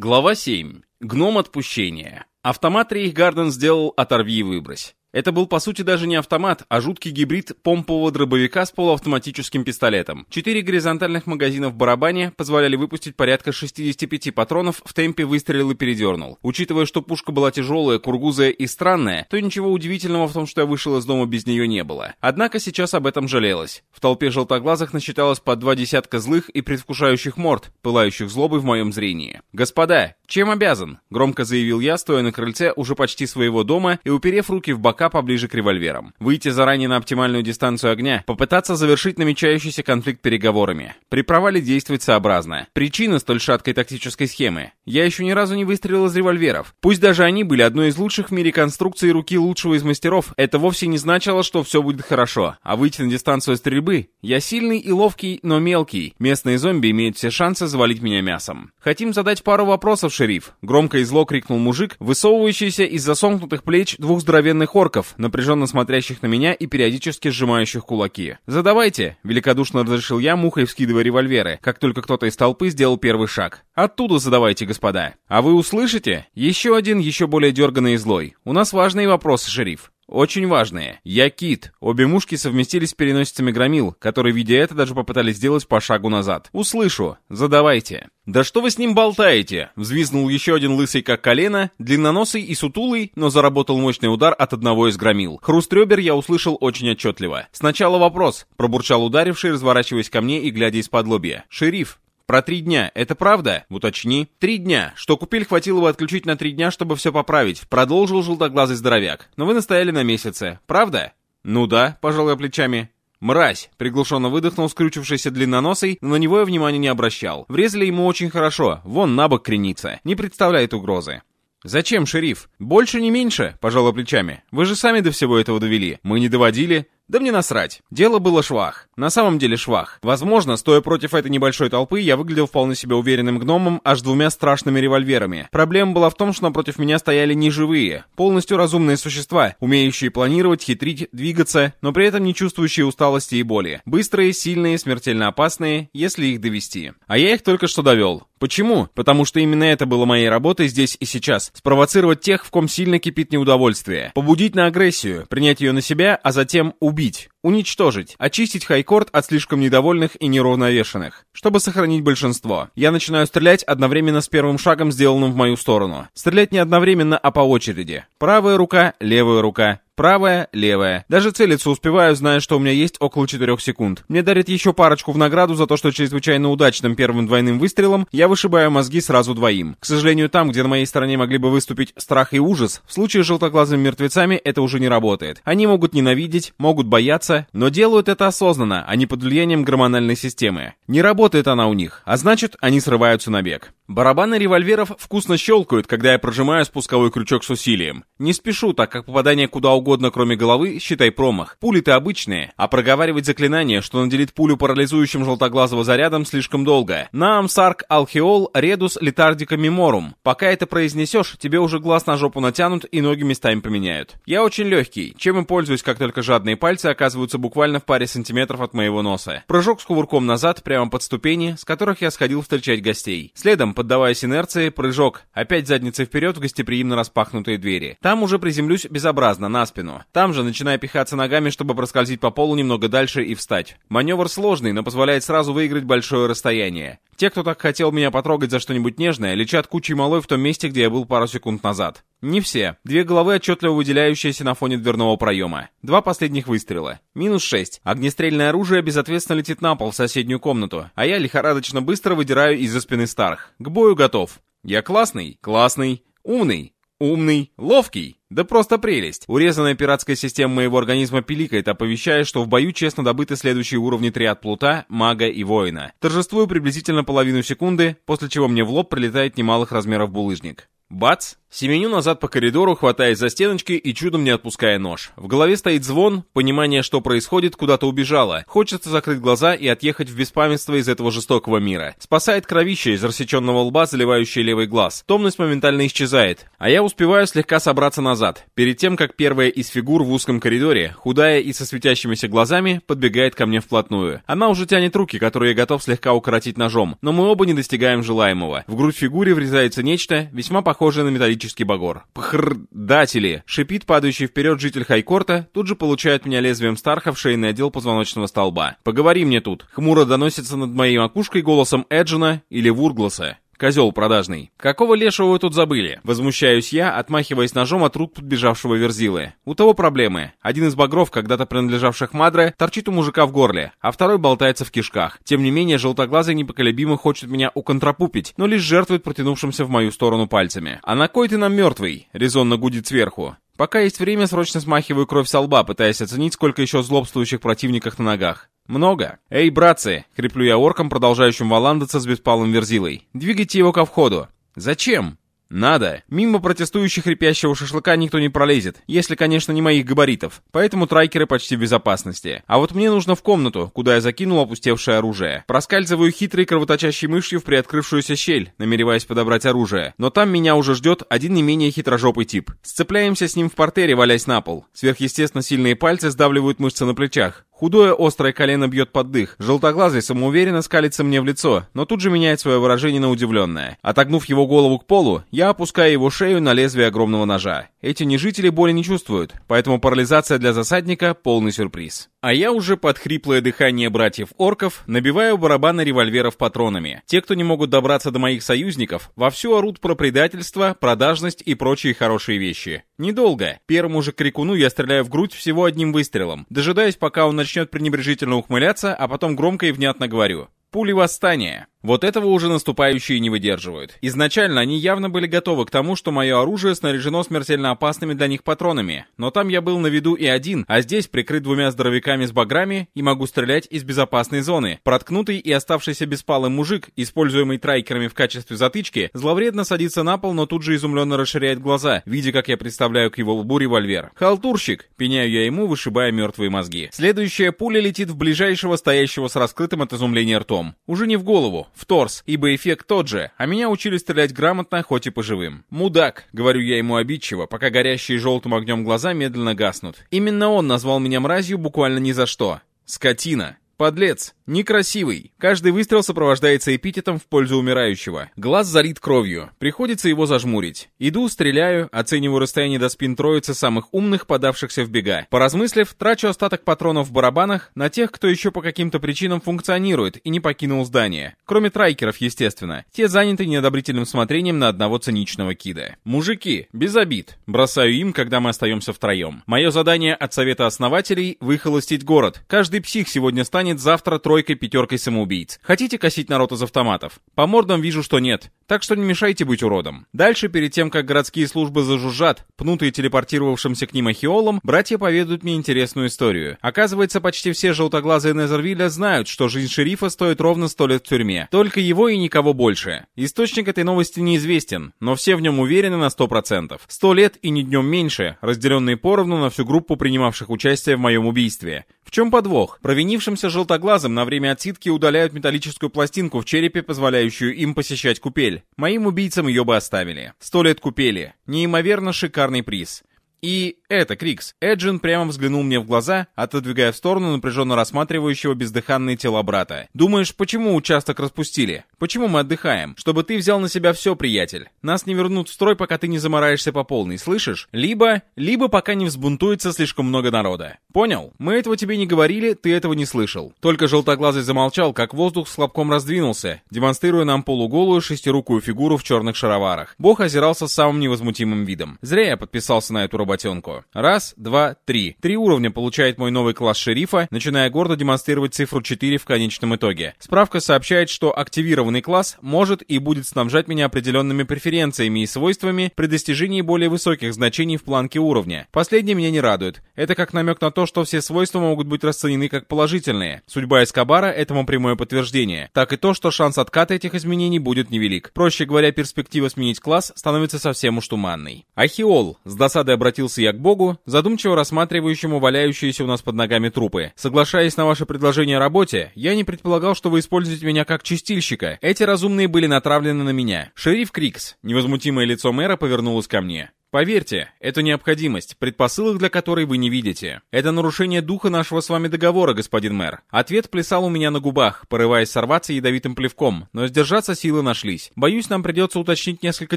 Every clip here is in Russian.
Глава 7. Гном отпущения. Автомат Рейхгарден сделал «оторви и выбрось». Это был по сути даже не автомат, а жуткий гибрид помпового дробовика с полуавтоматическим пистолетом. Четыре горизонтальных магазина в барабане позволяли выпустить порядка 65 патронов в темпе выстрелил и передернул. Учитывая, что пушка была тяжелая, кургузая и странная, то ничего удивительного в том, что я вышел из дома без нее не было. Однако сейчас об этом жалелось. В толпе желтоглазых насчиталось по два десятка злых и предвкушающих морд, пылающих злобой в моем зрении. «Господа, чем обязан?» — громко заявил я, стоя на крыльце уже почти своего дома и уперев руки в бока поближе к револьверам. Выйти заранее на оптимальную дистанцию огня, попытаться завершить намечающийся конфликт переговорами. При провале действовать сообразно. Причина столь шаткой тактической схемы. Я еще ни разу не выстрелил из револьверов. Пусть даже они были одной из лучших в мире конструкций руки лучшего из мастеров, это вовсе не значило, что все будет хорошо. А выйти на дистанцию стрельбы? Я сильный и ловкий, но мелкий. Местные зомби имеют все шансы завалить меня мясом. Хотим задать пару вопросов, шериф. Громко и зло крикнул мужик, высовывающийся из-за сомкнутых плеч двух здоровенных ор орков, напряженно смотрящих на меня и периодически сжимающих кулаки. «Задавайте!» — великодушно разрешил я, мухой вскидывая револьверы, как только кто-то из толпы сделал первый шаг. «Оттуда задавайте, господа!» «А вы услышите?» Еще один, еще более дерганный и злой. «У нас важные вопросы, шериф». Очень важные. Я Кит. Обе мушки совместились с переносицами громил, которые, видя это, даже попытались сделать по шагу назад. Услышу. Задавайте. «Да что вы с ним болтаете?» Взвизнул еще один лысый как колено, длинноносый и сутулый, но заработал мощный удар от одного из громил. Хруст ребер я услышал очень отчетливо. «Сначала вопрос», — пробурчал ударивший, разворачиваясь ко мне и глядя из-под лобья. «Шериф, про три дня. Это правда? Уточни. Три дня. Что купили, хватило бы отключить на три дня, чтобы все поправить. Продолжил желтоглазый здоровяк. Но вы настояли на месяце. Правда? Ну да, пожал я плечами. «Мразь!» — приглушенно выдохнул скрючившийся длинноносый, но на него я внимания не обращал. Врезали ему очень хорошо, вон на бок кренится, не представляет угрозы. «Зачем, шериф? Больше не меньше?» — пожала плечами. «Вы же сами до всего этого довели. Мы не доводили. Да мне насрать. Дело было швах. На самом деле швах. Возможно, стоя против этой небольшой толпы, я выглядел вполне себе уверенным гномом аж двумя страшными револьверами. Проблема была в том, что напротив меня стояли неживые, полностью разумные существа, умеющие планировать, хитрить, двигаться, но при этом не чувствующие усталости и боли. Быстрые, сильные, смертельно опасные, если их довести. А я их только что довел. Почему? Потому что именно это было моей работой здесь и сейчас. Спровоцировать тех, в ком сильно кипит неудовольствие. Побудить на агрессию, принять ее на себя, а затем убить. Уничтожить, очистить хайкорд от слишком недовольных и неравновешенных, чтобы сохранить большинство. Я начинаю стрелять одновременно с первым шагом, сделанным в мою сторону. Стрелять не одновременно, а по очереди. Правая рука, левая рука, Правая, левая. Даже целиться успеваю, зная, что у меня есть около 4 секунд. Мне дарят еще парочку в награду за то, что чрезвычайно удачным первым двойным выстрелом я вышибаю мозги сразу двоим. К сожалению, там, где на моей стороне могли бы выступить страх и ужас, в случае с желтоглазыми мертвецами это уже не работает. Они могут ненавидеть, могут бояться, но делают это осознанно, а не под влиянием гормональной системы. Не работает она у них, а значит, они срываются на бег. Барабаны револьверов вкусно щелкают, когда я прожимаю спусковой крючок с усилием. Не спешу, так как попадание куда угодно, кроме головы, считай промах. Пули-то обычные, а проговаривать заклинание, что наделит пулю парализующим желтоглазого зарядом, слишком долго. Нам сарк алхиол редус летардика меморум. Пока это произнесешь, тебе уже глаз на жопу натянут и ноги местами поменяют. Я очень легкий, чем и пользуюсь, как только жадные пальцы оказываются буквально в паре сантиметров от моего носа. Прыжок с кувырком назад, прямо под ступени, с которых я сходил встречать гостей. Следом поддаваясь инерции, прыжок, опять задницей вперед в гостеприимно распахнутые двери. Там уже приземлюсь безобразно, на спину. Там же начинаю пихаться ногами, чтобы проскользить по полу немного дальше и встать. Маневр сложный, но позволяет сразу выиграть большое расстояние. Те, кто так хотел меня потрогать за что-нибудь нежное, лечат кучей малой в том месте, где я был пару секунд назад. Не все. Две головы, отчетливо выделяющиеся на фоне дверного проема. Два последних выстрела. Минус шесть. Огнестрельное оружие безответственно летит на пол в соседнюю комнату, а я лихорадочно быстро выдираю из-за спины Старх. К бою готов. Я классный? Классный. Умный? Умный. Ловкий? Да просто прелесть. Урезанная пиратская система моего организма пиликает, оповещая, что в бою честно добыты следующие уровни триад плута, мага и воина. Торжествую приблизительно половину секунды, после чего мне в лоб прилетает немалых размеров булыжник. Бац! Семеню назад по коридору, хватаясь за стеночки и чудом не отпуская нож. В голове стоит звон, понимание, что происходит, куда-то убежало. Хочется закрыть глаза и отъехать в беспамятство из этого жестокого мира. Спасает кровище из рассеченного лба, заливающее левый глаз. Томность моментально исчезает. А я успеваю слегка собраться назад. Перед тем, как первая из фигур в узком коридоре, худая и со светящимися глазами, подбегает ко мне вплотную. Она уже тянет руки, которые я готов слегка укоротить ножом, но мы оба не достигаем желаемого. В грудь фигуре врезается нечто, весьма похожее на металлический металлический багор. Пхрдатели! Шипит падающий вперед житель Хайкорта, тут же получает меня лезвием Старха в шейный отдел позвоночного столба. Поговори мне тут. Хмуро доносится над моей макушкой голосом Эджина или Вургласа. Козел продажный. Какого лешего вы тут забыли? Возмущаюсь я, отмахиваясь ножом от рук подбежавшего верзилы. У того проблемы. Один из багров, когда-то принадлежавших Мадре, торчит у мужика в горле, а второй болтается в кишках. Тем не менее, желтоглазый непоколебимо хочет меня уконтрапупить, но лишь жертвует протянувшимся в мою сторону пальцами. «А на кой ты нам мертвый?» — резонно гудит сверху. Пока есть время, срочно смахиваю кровь со лба, пытаясь оценить, сколько еще злобствующих противников на ногах. «Много. Эй, братцы!» — креплю я орком, продолжающим валандаться с беспалым верзилой. «Двигайте его ко входу». «Зачем?» «Надо. Мимо протестующих хрипящего шашлыка никто не пролезет, если, конечно, не моих габаритов. Поэтому трайкеры почти в безопасности. А вот мне нужно в комнату, куда я закинул опустевшее оружие. Проскальзываю хитрой кровоточащей мышью в приоткрывшуюся щель, намереваясь подобрать оружие. Но там меня уже ждет один не менее хитрожопый тип. Сцепляемся с ним в портере, валясь на пол. Сверхъестественно сильные пальцы сдавливают мышцы на плечах. Худое острое колено бьет под дых. Желтоглазый самоуверенно скалится мне в лицо, но тут же меняет свое выражение на удивленное. Отогнув его голову к полу, я опускаю его шею на лезвие огромного ножа. Эти нежители боли не чувствуют, поэтому парализация для засадника — полный сюрприз. А я уже под хриплое дыхание братьев-орков набиваю барабаны револьверов патронами. Те, кто не могут добраться до моих союзников, вовсю орут про предательство, продажность и прочие хорошие вещи. Недолго. Первому же крикуну я стреляю в грудь всего одним выстрелом, дожидаясь, пока он начнет пренебрежительно ухмыляться, а потом громко и внятно говорю. Пули восстания. Вот этого уже наступающие не выдерживают. Изначально они явно были готовы к тому, что мое оружие снаряжено смертельно опасными для них патронами, но там я был на виду и один, а здесь прикрыт двумя здоровяками с баграми и могу стрелять из безопасной зоны. Проткнутый и оставшийся беспалый мужик, используемый трайкерами в качестве затычки, зловредно садится на пол, но тут же изумленно расширяет глаза, видя, как я представляю к его лбу револьвер. «Халтурщик!» — пеняю я ему, вышибая мертвые мозги. Следующая пуля летит в ближайшего, стоящего с раскрытым от изумления ртом. Уже не в голову, в торс, ибо эффект тот же, а меня учили стрелять грамотно, хоть и по живым. «Мудак», — говорю я ему обидчиво, пока горящие желтым огнем глаза медленно гаснут. Именно он назвал меня мразью буквально ни за что. «Скотина». Подлец, некрасивый. Каждый выстрел сопровождается эпитетом в пользу умирающего. Глаз залит кровью. Приходится его зажмурить. Иду, стреляю, оцениваю расстояние до спин троицы самых умных, подавшихся в бега. Поразмыслив, трачу остаток патронов в барабанах на тех, кто еще по каким-то причинам функционирует и не покинул здание. Кроме трайкеров, естественно. Те заняты неодобрительным смотрением на одного циничного кида. Мужики, без обид. Бросаю им, когда мы остаемся втроем. Мое задание от совета основателей — выхолостить город. Каждый псих сегодня станет станет завтра тройкой-пятеркой самоубийц. Хотите косить народ из автоматов? По мордам вижу, что нет. Так что не мешайте быть уродом. Дальше, перед тем, как городские службы зажужжат, пнутые телепортировавшимся к ним ахиолом, братья поведают мне интересную историю. Оказывается, почти все желтоглазые Незервилля знают, что жизнь шерифа стоит ровно сто лет в тюрьме. Только его и никого больше. Источник этой новости неизвестен, но все в нем уверены на сто процентов. Сто лет и ни днем меньше, разделенные поровну на всю группу принимавших участие в моем убийстве. В чем подвох? Провинившимся желтоглазым на время отсидки удаляют металлическую пластинку в черепе, позволяющую им посещать купель. Моим убийцам ее бы оставили. Сто лет купели. Неимоверно шикарный приз. И это, Крикс. Эджин прямо взглянул мне в глаза, отодвигая в сторону напряженно рассматривающего бездыханные тела брата. Думаешь, почему участок распустили? Почему мы отдыхаем? Чтобы ты взял на себя все, приятель. Нас не вернут в строй, пока ты не замораешься по полной, слышишь? Либо, либо пока не взбунтуется слишком много народа. Понял? Мы этого тебе не говорили, ты этого не слышал. Только желтоглазый замолчал, как воздух с хлопком раздвинулся, демонстрируя нам полуголую шестирукую фигуру в черных шароварах. Бог озирался самым невозмутимым видом. Зря я подписался на эту работенку. Раз, два, три. Три уровня получает мой новый класс шерифа, начиная гордо демонстрировать цифру 4 в конечном итоге. Справка сообщает, что активированный класс может и будет снабжать меня определенными преференциями и свойствами при достижении более высоких значений в планке уровня. Последнее меня не радует. Это как намек на то, что все свойства могут быть расценены как положительные. Судьба Эскобара этому прямое подтверждение. Так и то, что шанс отката этих изменений будет невелик. Проще говоря, перспектива сменить класс становится совсем уж туманной. Ахиол, с досадой обратился я к богу, задумчиво рассматривающему валяющиеся у нас под ногами трупы. Соглашаясь на ваше предложение о работе, я не предполагал, что вы используете меня как чистильщика. Эти разумные были натравлены на меня. Шериф Крикс, невозмутимое лицо мэра повернулось ко мне. Поверьте, это необходимость, предпосылок для которой вы не видите. Это нарушение духа нашего с вами договора, господин мэр. Ответ плясал у меня на губах, порываясь сорваться ядовитым плевком, но сдержаться силы нашлись. Боюсь, нам придется уточнить несколько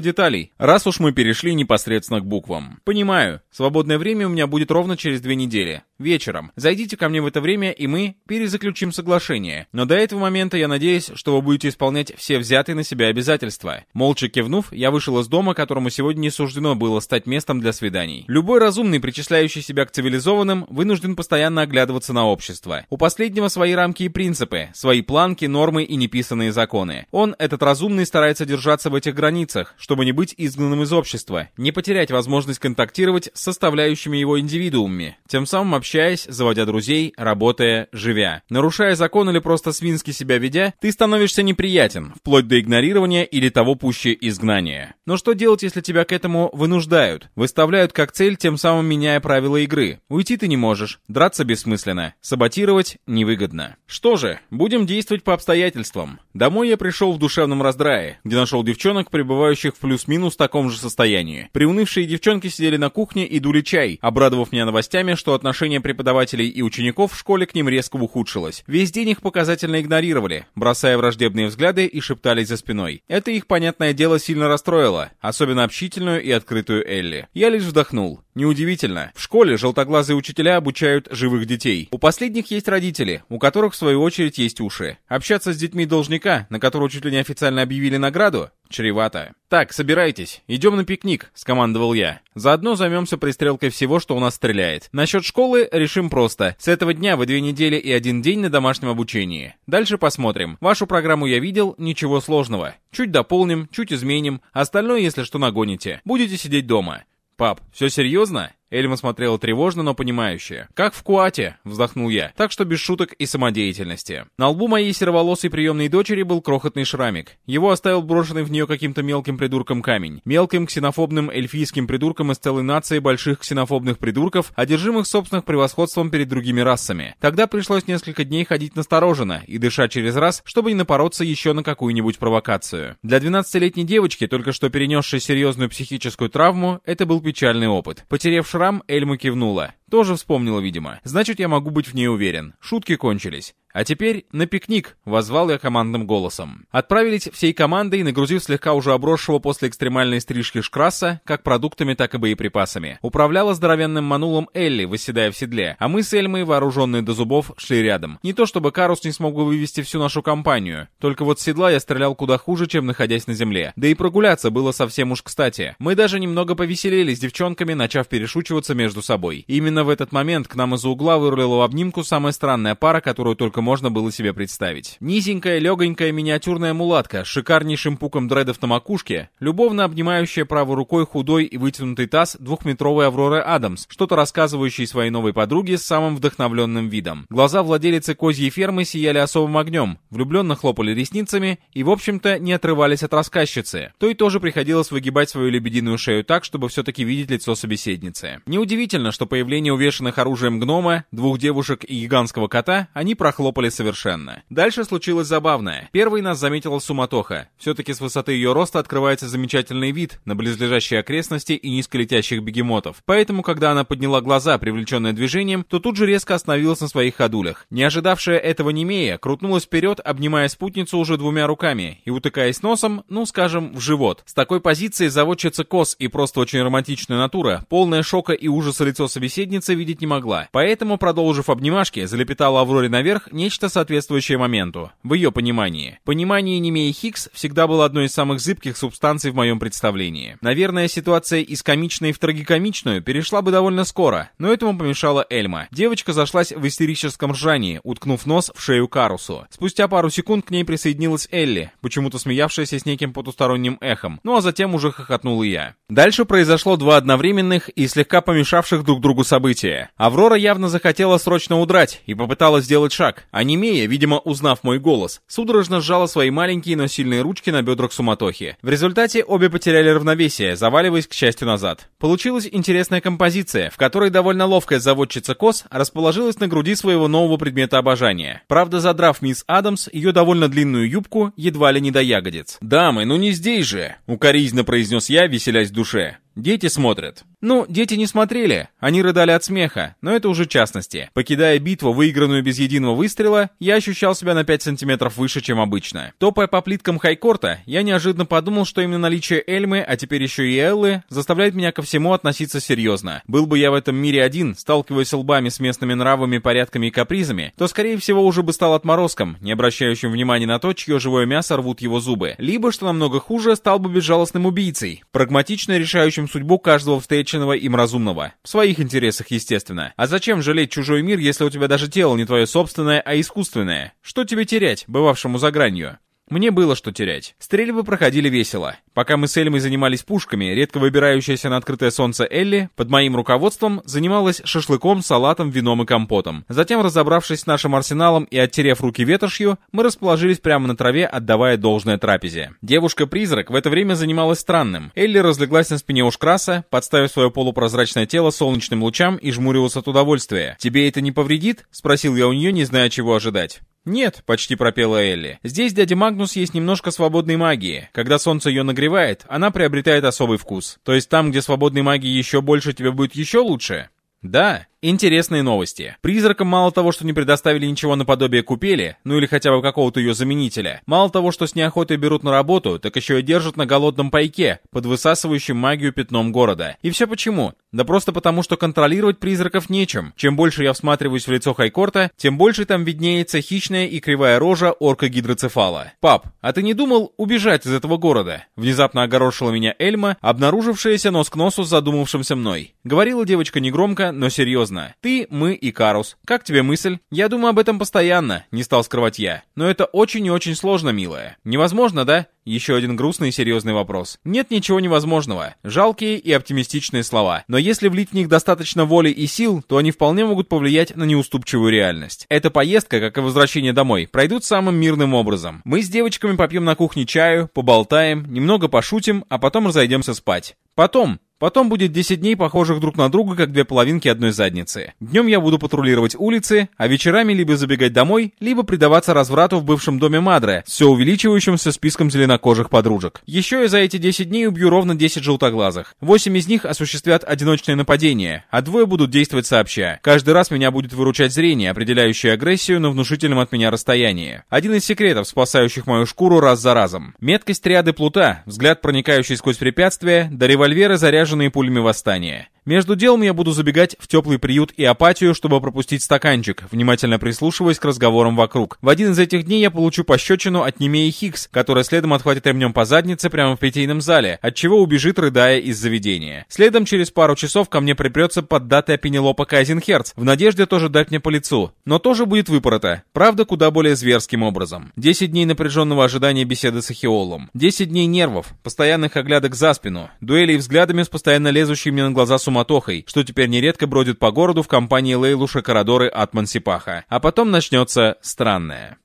деталей, раз уж мы перешли непосредственно к буквам. Понимаю, свободное время у меня будет ровно через две недели. Вечером. Зайдите ко мне в это время, и мы перезаключим соглашение. Но до этого момента я надеюсь, что вы будете исполнять все взятые на себя обязательства. Молча кивнув, я вышел из дома, которому сегодня не суждено было стать местом для свиданий. Любой разумный, причисляющий себя к цивилизованным, вынужден постоянно оглядываться на общество. У последнего свои рамки и принципы, свои планки, нормы и неписанные законы. Он, этот разумный, старается держаться в этих границах, чтобы не быть изгнанным из общества, не потерять возможность контактировать с составляющими его индивидуумами, тем самым общаясь, заводя друзей, работая, живя. Нарушая закон или просто свински себя ведя, ты становишься неприятен, вплоть до игнорирования или того пуще изгнания. Но что делать, если тебя к этому вынуждают? Вынуждают, выставляют как цель, тем самым меняя правила игры. Уйти ты не можешь, драться бессмысленно, саботировать невыгодно. Что же, будем действовать по обстоятельствам. Домой я пришел в душевном раздрае, где нашел девчонок, пребывающих в плюс-минус таком же состоянии. Приунывшие девчонки сидели на кухне и дули чай, обрадовав меня новостями, что отношение преподавателей и учеников в школе к ним резко ухудшилось. Весь день их показательно игнорировали, бросая враждебные взгляды и шептались за спиной. Это их, понятное дело, сильно расстроило, особенно общительную и открытую Элли. Я лишь вздохнул. Неудивительно. В школе желтоглазые учителя обучают живых детей. У последних есть родители, у которых в свою очередь есть уши. Общаться с детьми должника, на которого чуть ли не официально объявили награду, чревато. «Так, собирайтесь, идем на пикник», — скомандовал я. «Заодно займемся пристрелкой всего, что у нас стреляет. Насчет школы решим просто. С этого дня вы две недели и один день на домашнем обучении. Дальше посмотрим. Вашу программу я видел, ничего сложного. Чуть дополним, чуть изменим. Остальное, если что, нагоните. Будете сидеть дома. «Пап, все серьезно?» Эльма смотрела тревожно, но понимающе. «Как в Куате», — вздохнул я, так что без шуток и самодеятельности. На лбу моей сероволосой приемной дочери был крохотный шрамик. Его оставил брошенный в нее каким-то мелким придурком камень. Мелким ксенофобным эльфийским придурком из целой нации больших ксенофобных придурков, одержимых собственных превосходством перед другими расами. Тогда пришлось несколько дней ходить настороженно и дышать через раз, чтобы не напороться еще на какую-нибудь провокацию. Для 12-летней девочки, только что перенесшей серьезную психическую травму, это был печальный опыт. Потерев шрам, шрам, Эльма кивнула. Тоже вспомнила, видимо. Значит, я могу быть в ней уверен. Шутки кончились. «А теперь на пикник», — возвал я командным голосом. Отправились всей командой, нагрузив слегка уже обросшего после экстремальной стрижки шкраса, как продуктами, так и боеприпасами. Управляла здоровенным манулом Элли, выседая в седле, а мы с Эльмой, вооруженные до зубов, шли рядом. Не то чтобы Карус не смог бы вывести всю нашу компанию, только вот с седла я стрелял куда хуже, чем находясь на земле. Да и прогуляться было совсем уж кстати. Мы даже немного повеселели с девчонками, начав перешучиваться между собой. Именно в этот момент к нам из-за угла вырулила в обнимку самая странная пара, которую только можно было себе представить. Низенькая, легонькая, миниатюрная мулатка с шикарнейшим пуком дредов на макушке, любовно обнимающая правой рукой худой и вытянутый таз двухметровой Авроры Адамс, что-то рассказывающей своей новой подруге с самым вдохновленным видом. Глаза владелицы козьей фермы сияли особым огнем, влюбленно хлопали ресницами и, в общем-то, не отрывались от рассказчицы. То и тоже приходилось выгибать свою лебединую шею так, чтобы все-таки видеть лицо собеседницы. Неудивительно, что появление увешанных оружием гнома, двух девушек и гигантского кота они прохлопали хлопали совершенно. Дальше случилось забавное. Первый нас заметила суматоха. Все-таки с высоты ее роста открывается замечательный вид на близлежащие окрестности и низколетящих бегемотов. Поэтому, когда она подняла глаза, привлеченная движением, то тут же резко остановилась на своих ходулях. Не ожидавшая этого Немея, крутнулась вперед, обнимая спутницу уже двумя руками и утыкаясь носом, ну, скажем, в живот. С такой позиции заводчица Кос и просто очень романтичная натура, полная шока и ужаса лицо собеседницы видеть не могла. Поэтому, продолжив обнимашки, залепетала Авроре наверх, нечто соответствующее моменту, в ее понимании. Понимание Немеи Хиггс всегда было одной из самых зыбких субстанций в моем представлении. Наверное, ситуация из комичной в трагикомичную перешла бы довольно скоро, но этому помешала Эльма. Девочка зашлась в истерическом ржании, уткнув нос в шею Карусу. Спустя пару секунд к ней присоединилась Элли, почему-то смеявшаяся с неким потусторонним эхом, ну а затем уже хохотнул и я. Дальше произошло два одновременных и слегка помешавших друг другу события. Аврора явно захотела срочно удрать и попыталась сделать шаг, а Немея, видимо, узнав мой голос, судорожно сжала свои маленькие, но сильные ручки на бедрах суматохи. В результате обе потеряли равновесие, заваливаясь к счастью назад. Получилась интересная композиция, в которой довольно ловкая заводчица Кос расположилась на груди своего нового предмета обожания. Правда, задрав мисс Адамс, ее довольно длинную юбку едва ли не до ягодиц. «Дамы, ну не здесь же!» — укоризненно произнес я, веселясь в душе. Дети смотрят. Ну, дети не смотрели, они рыдали от смеха, но это уже частности. Покидая битву, выигранную без единого выстрела, я ощущал себя на 5 сантиметров выше, чем обычно. Топая по плиткам хайкорта, я неожиданно подумал, что именно наличие Эльмы, а теперь еще и Эллы, заставляет меня ко всему относиться серьезно. Был бы я в этом мире один, сталкиваясь лбами с местными нравами, порядками и капризами, то, скорее всего, уже бы стал отморозком, не обращающим внимания на то, чье живое мясо рвут его зубы. Либо, что намного хуже, стал бы безжалостным убийцей, прагматично решающим судьбу каждого встреченного им разумного. В своих интересах, естественно. А зачем жалеть чужой мир, если у тебя даже тело не твое собственное, а искусственное? Что тебе терять, бывавшему за гранью? Мне было что терять. Стрельбы проходили весело. Пока мы с Эльмой занимались пушками, редко выбирающаяся на открытое солнце Элли под моим руководством занималась шашлыком, салатом, вином и компотом. Затем, разобравшись с нашим арсеналом и оттерев руки ветошью, мы расположились прямо на траве, отдавая должное трапезе. Девушка-призрак в это время занималась странным. Элли разлеглась на спине Ушкраса, подставив свое полупрозрачное тело солнечным лучам и жмурилась от удовольствия. «Тебе это не повредит?» — спросил я у нее, не зная, чего ожидать. «Нет», — почти пропела Элли. «Здесь дядя Магнус есть немножко свободной магии. Когда солнце ее нагревает, она приобретает особый вкус. То есть там, где свободной магии еще больше, тебе будет еще лучше?» «Да, Интересные новости. Призракам мало того, что не предоставили ничего наподобие купели, ну или хотя бы какого-то ее заменителя, мало того, что с неохотой берут на работу, так еще и держат на голодном пайке, под высасывающим магию пятном города. И все почему? Да просто потому, что контролировать призраков нечем. Чем больше я всматриваюсь в лицо Хайкорта, тем больше там виднеется хищная и кривая рожа орка-гидроцефала. «Пап, а ты не думал убежать из этого города?» Внезапно огорошила меня Эльма, обнаружившаяся нос к носу с задумавшимся мной. Говорила девочка негромко, но серьезно серьезно. Ты, мы и Карус. Как тебе мысль? Я думаю об этом постоянно, не стал скрывать я. Но это очень и очень сложно, милая. Невозможно, да? Еще один грустный и серьезный вопрос. Нет ничего невозможного. Жалкие и оптимистичные слова. Но если влить в них достаточно воли и сил, то они вполне могут повлиять на неуступчивую реальность. Эта поездка, как и возвращение домой, пройдут самым мирным образом. Мы с девочками попьем на кухне чаю, поболтаем, немного пошутим, а потом разойдемся спать. Потом, Потом будет 10 дней, похожих друг на друга, как две половинки одной задницы. Днем я буду патрулировать улицы, а вечерами либо забегать домой, либо предаваться разврату в бывшем доме Мадре, все увеличивающимся списком зеленокожих подружек. Еще я за эти 10 дней убью ровно 10 желтоглазых. 8 из них осуществят одиночное нападение, а двое будут действовать сообща. Каждый раз меня будет выручать зрение, определяющее агрессию на внушительном от меня расстоянии. Один из секретов, спасающих мою шкуру раз за разом. Меткость триады плута, взгляд, проникающий сквозь препятствия, до револьвера заряженный заряженные пулями восстания. Между делом я буду забегать в теплый приют и апатию, чтобы пропустить стаканчик, внимательно прислушиваясь к разговорам вокруг. В один из этих дней я получу пощечину от Немеи Хикс, которая следом отхватит ремнем по заднице прямо в питейном зале, от чего убежит, рыдая из заведения. Следом через пару часов ко мне припрется поддатая Пенелопа Кайзенхерц, в надежде тоже дать мне по лицу. Но тоже будет выпорота, правда куда более зверским образом. Десять дней напряженного ожидания беседы с Ахиолом. Десять дней нервов, постоянных оглядок за спину, дуэлей взглядами с постоянно лезущими мне на глаза суматохой, что теперь нередко бродит по городу в компании Лейлуша Карадоры от Мансипаха. А потом начнется странное.